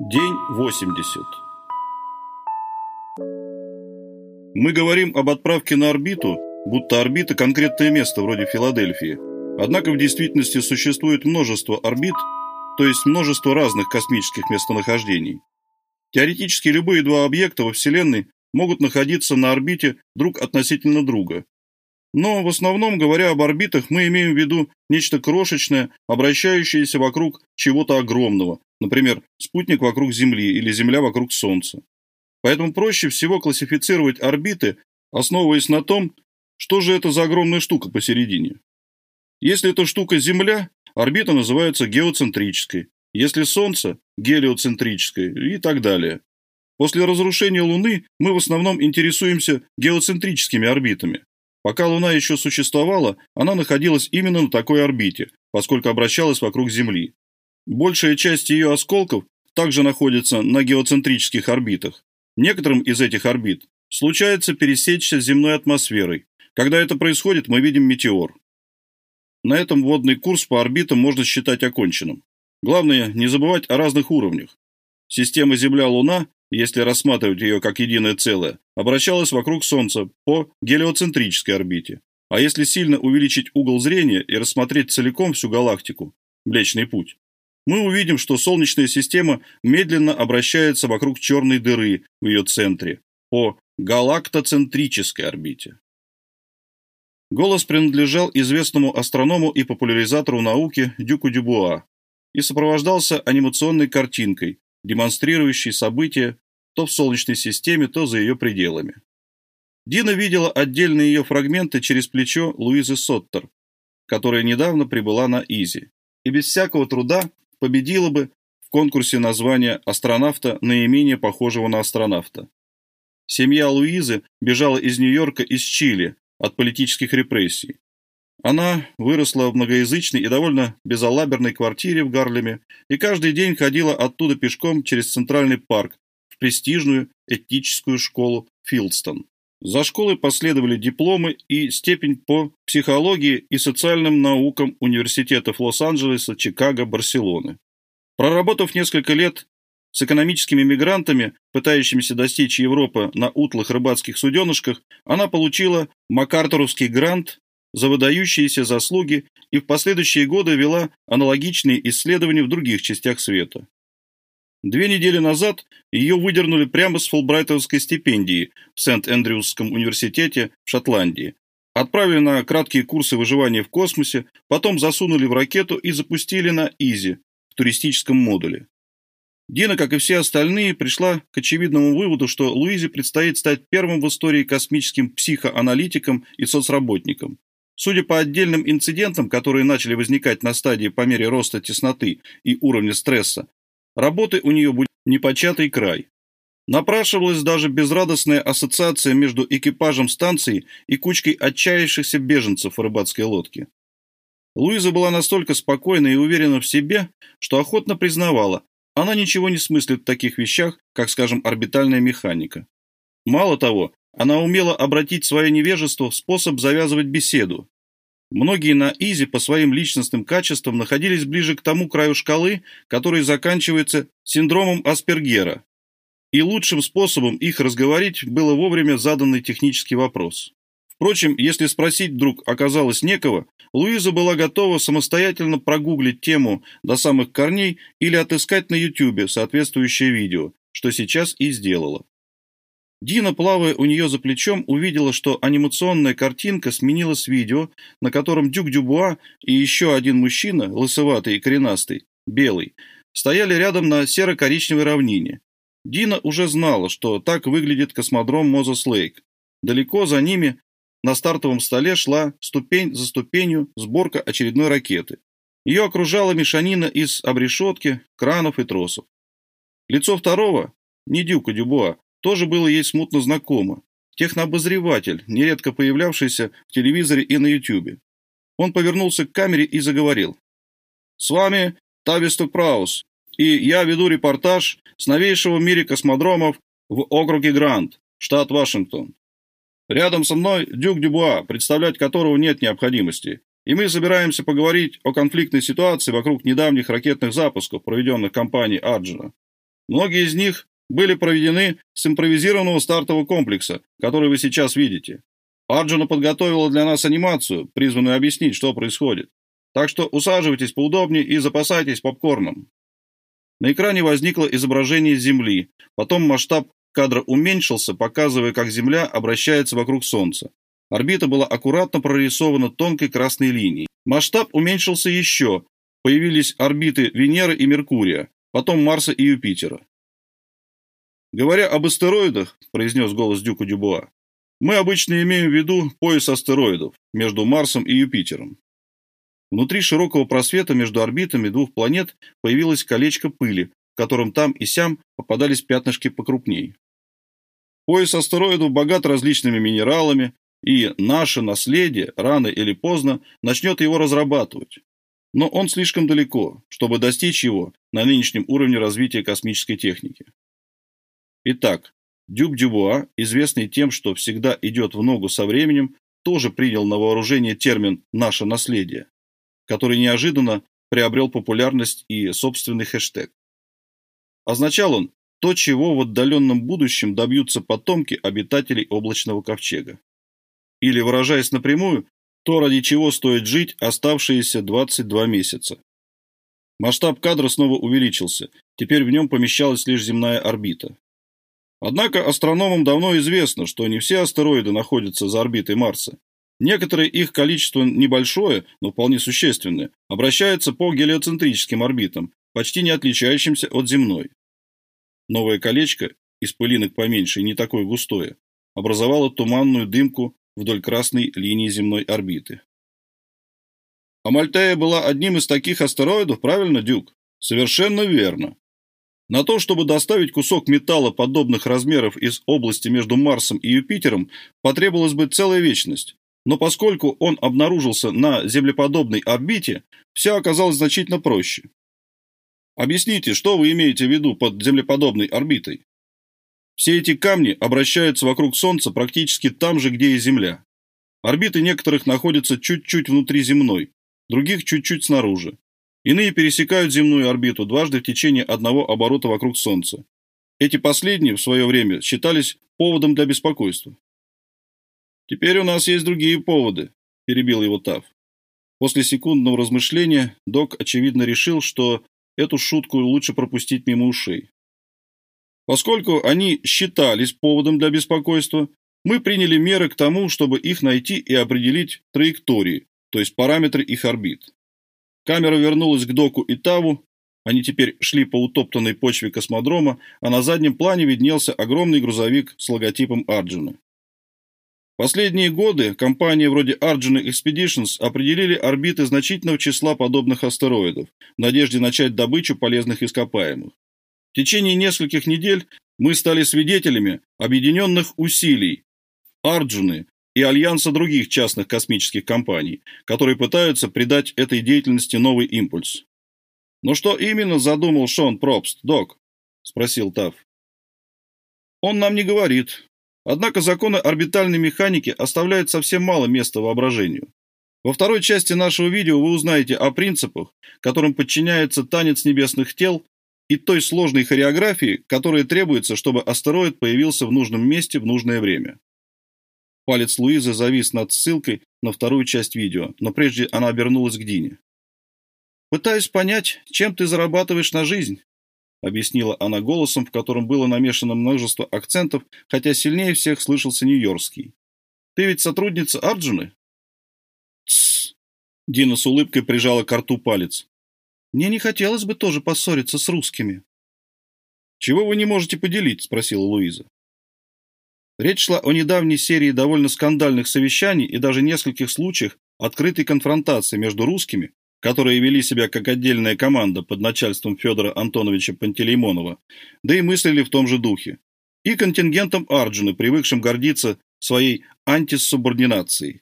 День 80. Мы говорим об отправке на орбиту, будто орбита – конкретное место вроде Филадельфии. Однако в действительности существует множество орбит, то есть множество разных космических местонахождений. Теоретически любые два объекта во Вселенной могут находиться на орбите друг относительно друга. Но в основном, говоря об орбитах, мы имеем в виду нечто крошечное, обращающееся вокруг чего-то огромного, например, спутник вокруг Земли или Земля вокруг Солнца. Поэтому проще всего классифицировать орбиты, основываясь на том, что же это за огромная штука посередине. Если эта штука Земля, орбита называется геоцентрической, если Солнце – гелиоцентрической и так далее. После разрушения Луны мы в основном интересуемся геоцентрическими орбитами. Пока Луна еще существовала, она находилась именно на такой орбите, поскольку обращалась вокруг Земли. Большая часть ее осколков также находится на геоцентрических орбитах. Некоторым из этих орбит случается пересечься с земной атмосферой. Когда это происходит, мы видим метеор. На этом водный курс по орбитам можно считать оконченным. Главное, не забывать о разных уровнях. Система Земля-Луна если рассматривать ее как единое целое, обращалась вокруг Солнца по гелиоцентрической орбите. А если сильно увеличить угол зрения и рассмотреть целиком всю галактику, Млечный Путь, мы увидим, что Солнечная система медленно обращается вокруг черной дыры в ее центре по галактоцентрической орбите. Голос принадлежал известному астроному и популяризатору науки Дюку Дюбуа и сопровождался анимационной картинкой, демонстрирующей события то в Солнечной системе, то за ее пределами. Дина видела отдельные ее фрагменты через плечо Луизы Соттер, которая недавно прибыла на Изи, и без всякого труда победила бы в конкурсе названия астронавта наименее похожего на астронавта. Семья Луизы бежала из Нью-Йорка из Чили от политических репрессий. Она выросла в многоязычной и довольно безалаберной квартире в Гарлеме и каждый день ходила оттуда пешком через Центральный парк в престижную этическую школу Филдстон. За школой последовали дипломы и степень по психологии и социальным наукам университетов Лос-Анджелеса, Чикаго, Барселоны. Проработав несколько лет с экономическими мигрантами, пытающимися достичь Европы на утлых рыбацких суденышках, она получила Макартеровский грант за выдающиеся заслуги и в последующие годы вела аналогичные исследования в других частях света. Две недели назад ее выдернули прямо с фулбрайтовской стипендии в Сент-Эндрюсском университете в Шотландии. Отправили на краткие курсы выживания в космосе, потом засунули в ракету и запустили на Изи в туристическом модуле. Дина, как и все остальные, пришла к очевидному выводу, что Луизе предстоит стать первым в истории космическим психоаналитиком и соцработником. Судя по отдельным инцидентам, которые начали возникать на стадии по мере роста тесноты и уровня стресса, Работы у нее будет непочатый край. Напрашивалась даже безрадостная ассоциация между экипажем станции и кучкой отчаявшихся беженцев в рыбацкой лодке. Луиза была настолько спокойна и уверена в себе, что охотно признавала, она ничего не смыслит в таких вещах, как, скажем, орбитальная механика. Мало того, она умела обратить свое невежество в способ завязывать беседу, Многие на Изи по своим личностным качествам находились ближе к тому краю шкалы, который заканчивается синдромом Аспергера. И лучшим способом их разговорить было вовремя заданный технический вопрос. Впрочем, если спросить вдруг оказалось некого, Луиза была готова самостоятельно прогуглить тему до самых корней или отыскать на Ютубе соответствующее видео, что сейчас и сделала. Дина, плавая у нее за плечом, увидела, что анимационная картинка сменилась видео, на котором Дюк Дюбуа и еще один мужчина, лысоватый и коренастый, белый, стояли рядом на серо-коричневой равнине. Дина уже знала, что так выглядит космодром Мозес Лейк. Далеко за ними на стартовом столе шла ступень за ступенью сборка очередной ракеты. Ее окружала мешанина из обрешетки, кранов и тросов. Лицо второго, не Дюка Дюбуа, тоже было ей смутно знакомо. Технообозреватель, нередко появлявшийся в телевизоре и на Ютубе. Он повернулся к камере и заговорил. «С вами Тависток Праус, и я веду репортаж с новейшего в мире космодромов в округе Грант, штат Вашингтон. Рядом со мной Дюк Дюбуа, представлять которого нет необходимости. И мы собираемся поговорить о конфликтной ситуации вокруг недавних ракетных запусков, проведенных компанией Арджина. Многие из них были проведены с импровизированного стартового комплекса, который вы сейчас видите. Арджуна подготовила для нас анимацию, призванную объяснить, что происходит. Так что усаживайтесь поудобнее и запасайтесь попкорном. На экране возникло изображение Земли, потом масштаб кадра уменьшился, показывая, как Земля обращается вокруг Солнца. Орбита была аккуратно прорисована тонкой красной линией. Масштаб уменьшился еще, появились орбиты Венеры и Меркурия, потом Марса и Юпитера. «Говоря об астероидах», – произнес голос Дюка Дюбуа, – «мы обычно имеем в виду пояс астероидов между Марсом и Юпитером. Внутри широкого просвета между орбитами двух планет появилось колечко пыли, в котором там и сям попадались пятнышки покрупней. Пояс астероидов богат различными минералами, и наше наследие рано или поздно начнет его разрабатывать. Но он слишком далеко, чтобы достичь его на нынешнем уровне развития космической техники. Итак, Дюк Дюбуа, известный тем, что всегда идет в ногу со временем, тоже принял на вооружение термин «наше наследие» который неожиданно приобрел популярность и собственный хэштег. Означал он то, чего в отдаленном будущем добьются потомки обитателей облачного ковчега. Или, выражаясь напрямую, то, ради чего стоит жить оставшиеся 22 месяца. Масштаб кадра снова увеличился, теперь в нем помещалась лишь земная орбита. Однако астрономам давно известно, что не все астероиды находятся за орбитой Марса, Некоторые их количество небольшое, но вполне существенное, обращаются по гелиоцентрическим орбитам, почти не отличающимся от земной. Новое колечко, из пылинок поменьше и не такое густое, образовало туманную дымку вдоль красной линии земной орбиты. Амальтея была одним из таких астероидов, правильно, Дюк? Совершенно верно. На то, чтобы доставить кусок металла подобных размеров из области между Марсом и Юпитером, потребовалась бы целая вечность. Но поскольку он обнаружился на землеподобной орбите, все оказалось значительно проще. Объясните, что вы имеете в виду под землеподобной орбитой? Все эти камни обращаются вокруг Солнца практически там же, где и Земля. Орбиты некоторых находятся чуть-чуть внутри земной, других чуть-чуть снаружи. Иные пересекают земную орбиту дважды в течение одного оборота вокруг Солнца. Эти последние в свое время считались поводом для беспокойства. «Теперь у нас есть другие поводы», – перебил его Тав. После секундного размышления док, очевидно, решил, что эту шутку лучше пропустить мимо ушей. Поскольку они считались поводом для беспокойства, мы приняли меры к тому, чтобы их найти и определить траектории, то есть параметры их орбит. Камера вернулась к доку и Таву, они теперь шли по утоптанной почве космодрома, а на заднем плане виднелся огромный грузовик с логотипом Арджина. Последние годы компании вроде Arjuna Expeditions определили орбиты значительного числа подобных астероидов в надежде начать добычу полезных ископаемых. В течение нескольких недель мы стали свидетелями объединенных усилий Арджуны и альянса других частных космических компаний, которые пытаются придать этой деятельности новый импульс. «Но что именно задумал Шон Пробст, док?» – спросил Тав. «Он нам не говорит, Однако законы орбитальной механики оставляют совсем мало места воображению. Во второй части нашего видео вы узнаете о принципах, которым подчиняется танец небесных тел и той сложной хореографии, которая требуется, чтобы астероид появился в нужном месте в нужное время. Палец Луизы завис над ссылкой на вторую часть видео, но прежде она обернулась к Дине. «Пытаюсь понять, чем ты зарабатываешь на жизнь?» объяснила она голосом, в котором было намешано множество акцентов, хотя сильнее всех слышался нью-йоркский. «Ты ведь сотрудница Арджуны?» «Тссс!» Дина с улыбкой прижала к рту палец. «Мне не хотелось бы тоже поссориться с русскими». «Чего вы не можете поделить?» – спросила Луиза. Речь шла о недавней серии довольно скандальных совещаний и даже нескольких случаях открытой конфронтации между русскими которые вели себя как отдельная команда под начальством Федора Антоновича Пантелеймонова, да и мыслили в том же духе, и контингентом Арджуна, привыкшим гордиться своей антисубординацией.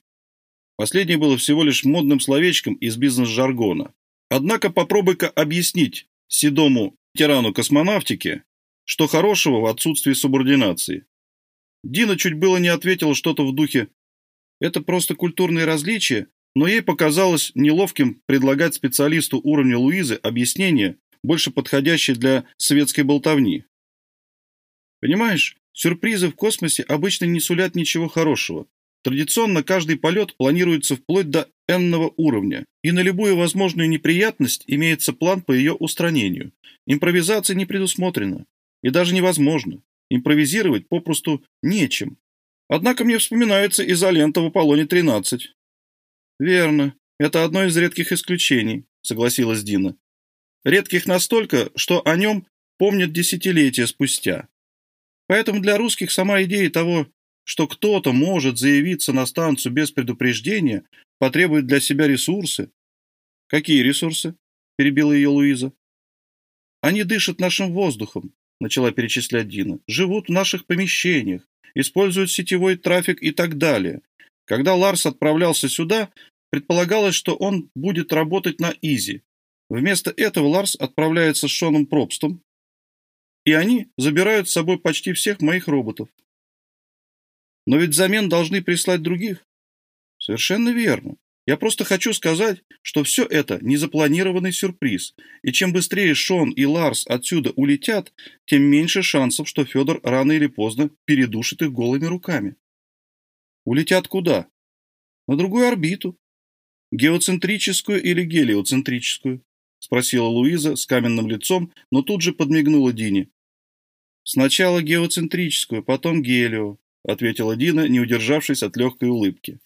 Последнее было всего лишь модным словечком из бизнес-жаргона. Однако попробуй-ка объяснить седому тирану космонавтики, что хорошего в отсутствии субординации. Дина чуть было не ответила что-то в духе «Это просто культурные различия», но ей показалось неловким предлагать специалисту уровня Луизы объяснение, больше подходящее для светской болтовни. Понимаешь, сюрпризы в космосе обычно не сулят ничего хорошего. Традиционно каждый полет планируется вплоть до n уровня, и на любую возможную неприятность имеется план по ее устранению. Импровизация не предусмотрена, и даже невозможно. Импровизировать попросту нечем. Однако мне вспоминается изолента в Аполлоне-13. Верно, это одно из редких исключений, согласилась Дина. Редких настолько, что о нем помнят десятилетия спустя. Поэтому для русских сама идея того, что кто-то может заявиться на станцию без предупреждения, потребует для себя ресурсы. Какие ресурсы? перебила ее Луиза. Они дышат нашим воздухом, начала перечислять Дина. Живут в наших помещениях, используют сетевой трафик и так далее. Когда Ларс отправлялся сюда, предполагалось, что он будет работать на Изи. Вместо этого Ларс отправляется с Шоном Пробстом, и они забирают с собой почти всех моих роботов. Но ведь взамен должны прислать других. Совершенно верно. Я просто хочу сказать, что все это незапланированный сюрприз, и чем быстрее Шон и Ларс отсюда улетят, тем меньше шансов, что Федор рано или поздно передушит их голыми руками. Улетят куда? На другую орбиту. Геоцентрическую или гелиоцентрическую? Спросила Луиза с каменным лицом, но тут же подмигнула Дине. Сначала геоцентрическую, потом гелио, ответила Дина, не удержавшись от легкой улыбки.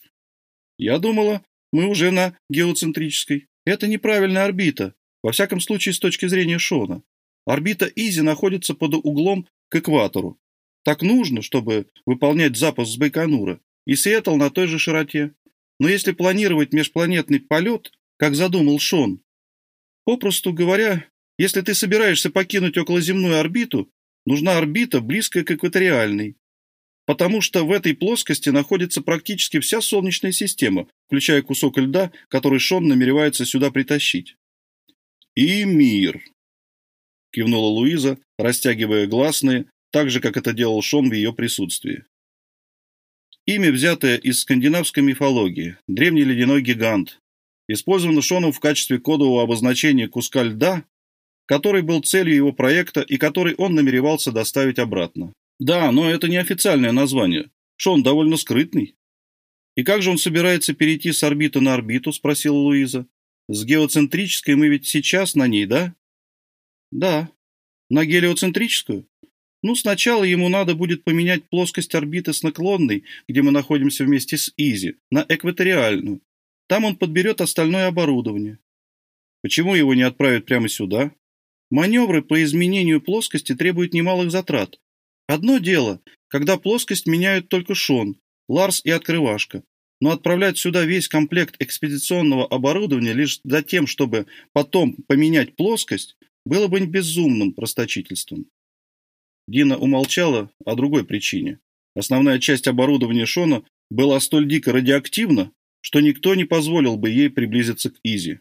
Я думала, мы уже на геоцентрической. Это неправильная орбита, во всяком случае с точки зрения Шона. Орбита Изи находится под углом к экватору. Так нужно, чтобы выполнять запуск с Байконура, и Сиэтл на той же широте. Но если планировать межпланетный полет, как задумал Шон, попросту говоря, если ты собираешься покинуть околоземную орбиту, нужна орбита, близкая к экваториальной, потому что в этой плоскости находится практически вся Солнечная система, включая кусок льда, который Шон намеревается сюда притащить. «И мир», — кивнула Луиза, растягивая гласные, так же, как это делал Шон в ее присутствии. Имя, взятое из скандинавской мифологии, древний ледяной гигант, использовано Шоном в качестве кодового обозначения куска льда, который был целью его проекта и который он намеревался доставить обратно. Да, но это не официальное название. Шон довольно скрытный. И как же он собирается перейти с орбиты на орбиту, спросила Луиза. С геоцентрической мы ведь сейчас на ней, да? Да. На гелиоцентрическую? Ну, сначала ему надо будет поменять плоскость орбиты с наклонной, где мы находимся вместе с Изи, на экваториальную. Там он подберет остальное оборудование. Почему его не отправят прямо сюда? Маневры по изменению плоскости требуют немалых затрат, Одно дело, когда плоскость меняют только Шон, Ларс и Открывашка, но отправлять сюда весь комплект экспедиционного оборудования лишь за тем, чтобы потом поменять плоскость, было бы безумным расточительством. Дина умолчала о другой причине. Основная часть оборудования Шона была столь дико радиоактивна, что никто не позволил бы ей приблизиться к Изи.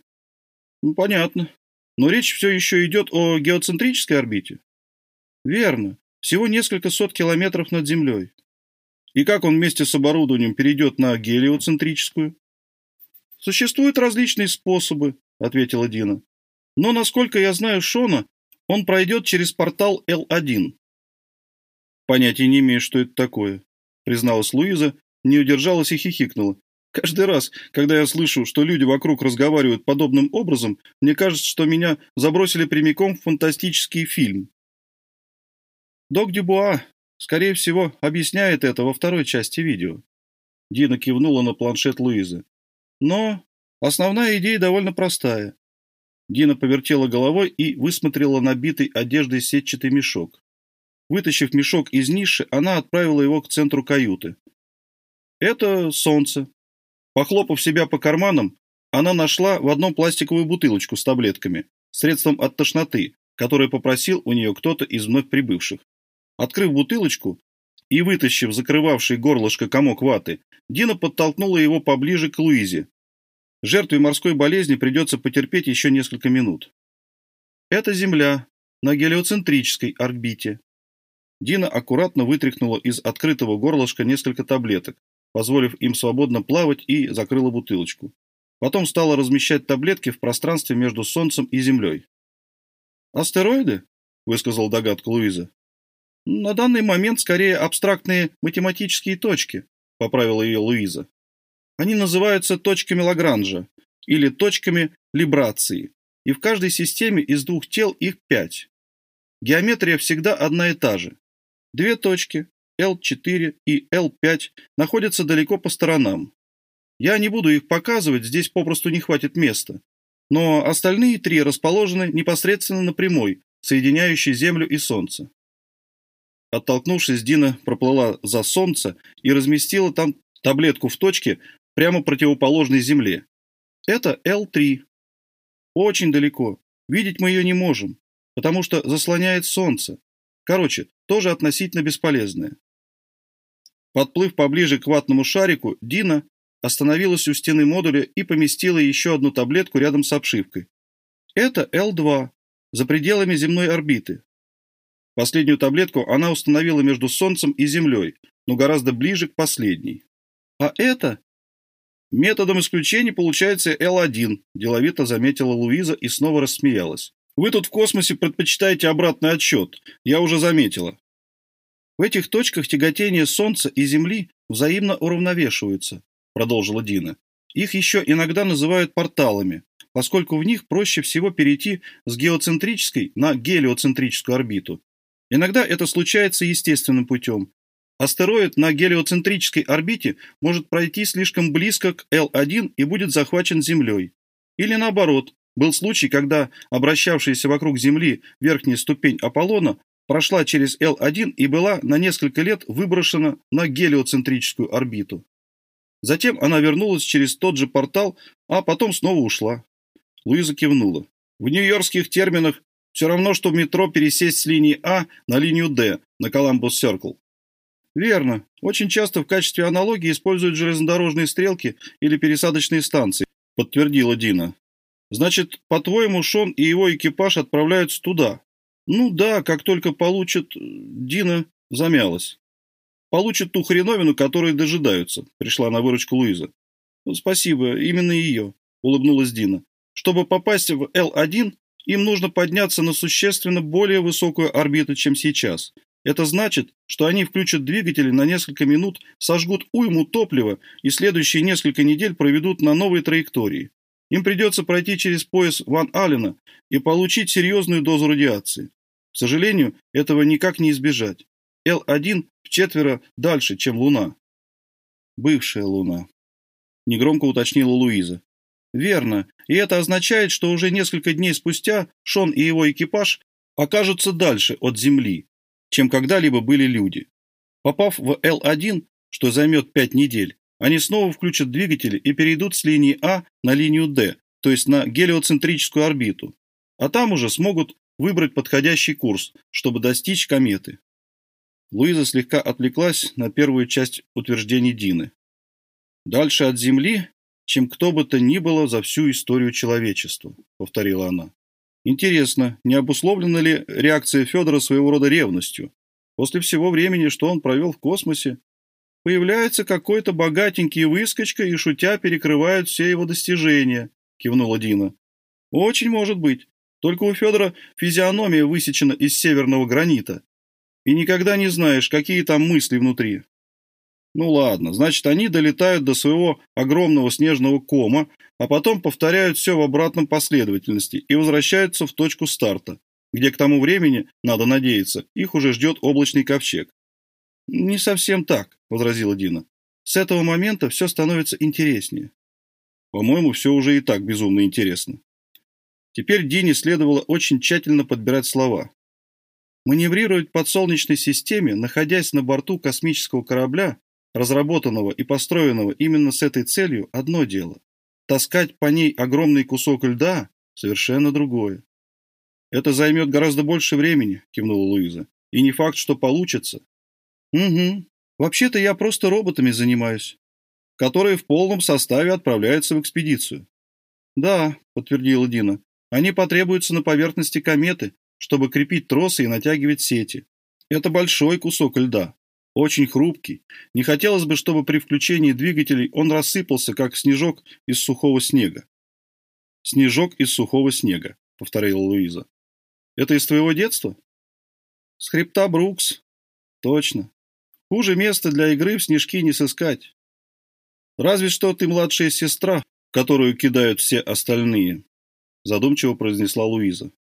Ну, понятно. Но речь все еще идет о геоцентрической орбите. Верно. Всего несколько сот километров над Землей. И как он вместе с оборудованием перейдет на гелиоцентрическую? Существуют различные способы, ответила Дина. Но, насколько я знаю Шона, он пройдет через портал Л1. Понятия не имею, что это такое, призналась Луиза, не удержалась и хихикнула. Каждый раз, когда я слышу, что люди вокруг разговаривают подобным образом, мне кажется, что меня забросили прямиком в фантастический фильм. Док Дюбуа, скорее всего, объясняет это во второй части видео. Дина кивнула на планшет Луизы. Но основная идея довольно простая. Дина повертела головой и высмотрела набитый одеждой сетчатый мешок. Вытащив мешок из ниши, она отправила его к центру каюты. Это солнце. Похлопав себя по карманам, она нашла в одном пластиковую бутылочку с таблетками, средством от тошноты, которое попросил у нее кто-то из вновь прибывших. Открыв бутылочку и вытащив закрывавший горлышко комок ваты, Дина подтолкнула его поближе к Луизе. Жертве морской болезни придется потерпеть еще несколько минут. Это Земля на гелиоцентрической орбите. Дина аккуратно вытряхнула из открытого горлышка несколько таблеток, позволив им свободно плавать и закрыла бутылочку. Потом стала размещать таблетки в пространстве между Солнцем и Землей. «Астероиды?» – высказал догадку Луиза. «На данный момент скорее абстрактные математические точки», – поправила ее Луиза. «Они называются точками Лагранжа или точками либрации, и в каждой системе из двух тел их пять. Геометрия всегда одна и та же. Две точки, L4 и L5, находятся далеко по сторонам. Я не буду их показывать, здесь попросту не хватит места. Но остальные три расположены непосредственно на прямой, соединяющей Землю и Солнце. Оттолкнувшись, Дина проплыла за Солнце и разместила там таблетку в точке, прямо противоположной Земле. Это L3. Очень далеко. Видеть мы ее не можем, потому что заслоняет Солнце. Короче, тоже относительно бесполезное. Подплыв поближе к ватному шарику, Дина остановилась у стены модуля и поместила еще одну таблетку рядом с обшивкой. Это L2, за пределами земной орбиты. Последнюю таблетку она установила между Солнцем и Землей, но гораздо ближе к последней. А это? Методом исключения получается L1, деловито заметила Луиза и снова рассмеялась. Вы тут в космосе предпочитаете обратный отсчет, я уже заметила. В этих точках тяготение Солнца и Земли взаимно уравновешиваются, продолжила Дина. Их еще иногда называют порталами, поскольку в них проще всего перейти с геоцентрической на гелиоцентрическую орбиту. Иногда это случается естественным путем. Астероид на гелиоцентрической орбите может пройти слишком близко к L1 и будет захвачен Землей. Или наоборот, был случай, когда обращавшаяся вокруг Земли верхняя ступень Аполлона прошла через L1 и была на несколько лет выброшена на гелиоцентрическую орбиту. Затем она вернулась через тот же портал, а потом снова ушла. Луиза кивнула. В нью-йоркских терминах все равно, что в метро пересесть с линии А на линию Д на Коламбус Серкл. Верно. Очень часто в качестве аналогии используют железнодорожные стрелки или пересадочные станции, подтвердила Дина. Значит, по-твоему, Шон и его экипаж отправляются туда? Ну да, как только получат... Дина замялась. Получат ту хреновину, которой дожидаются, пришла на выручку Луиза. Спасибо, именно ее, улыбнулась Дина. Чтобы попасть в Л-1, им нужно подняться на существенно более высокую орбиту, чем сейчас. Это значит, что они включат двигатели на несколько минут, сожгут уйму топлива и следующие несколько недель проведут на новой траектории. Им придется пройти через пояс Ван Аллена и получить серьезную дозу радиации. К сожалению, этого никак не избежать. Л-1 в четверо дальше, чем Луна. Бывшая Луна. Негромко уточнила Луиза. Верно, и это означает, что уже несколько дней спустя Шон и его экипаж окажутся дальше от Земли, чем когда-либо были люди. Попав в Л-1, что займет пять недель, они снова включат двигатели и перейдут с линии А на линию Д, то есть на гелиоцентрическую орбиту. А там уже смогут выбрать подходящий курс, чтобы достичь кометы. Луиза слегка отвлеклась на первую часть утверждений Дины. Дальше от Земли чем кто бы то ни было за всю историю человечества», — повторила она. «Интересно, не обусловлена ли реакция Федора своего рода ревностью? После всего времени, что он провел в космосе, появляется какой-то богатенький выскочка и, шутя, перекрывает все его достижения», — кивнула Дина. «Очень может быть. Только у Федора физиономия высечена из северного гранита. И никогда не знаешь, какие там мысли внутри. Ну ладно, значит, они долетают до своего огромного снежного кома, а потом повторяют все в обратном последовательности и возвращаются в точку старта, где к тому времени, надо надеяться, их уже ждет облачный ковчег. «Не совсем так», — возразила Дина. «С этого момента все становится интереснее». «По-моему, все уже и так безумно интересно». Теперь Дине следовало очень тщательно подбирать слова. Маневрировать под Солнечной системе, находясь на борту космического корабля, разработанного и построенного именно с этой целью, одно дело. Таскать по ней огромный кусок льда – совершенно другое. «Это займет гораздо больше времени», – кивнула Луиза. «И не факт, что получится». «Угу. Вообще-то я просто роботами занимаюсь, которые в полном составе отправляются в экспедицию». «Да», – подтвердила Дина. «Они потребуются на поверхности кометы, чтобы крепить тросы и натягивать сети. Это большой кусок льда, очень хрупкий. Не хотелось бы, чтобы при включении двигателей он рассыпался, как снежок из сухого снега. «Снежок из сухого снега», — повторила Луиза. «Это из твоего детства?» «С хребта Брукс». «Точно. Хуже места для игры в снежки не сыскать. Разве что ты младшая сестра, которую кидают все остальные», — задумчиво произнесла Луиза.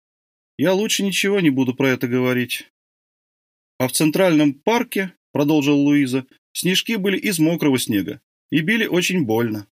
«Я лучше ничего не буду про это говорить». «А в Центральном парке, — продолжила Луиза, — снежки были из мокрого снега и били очень больно.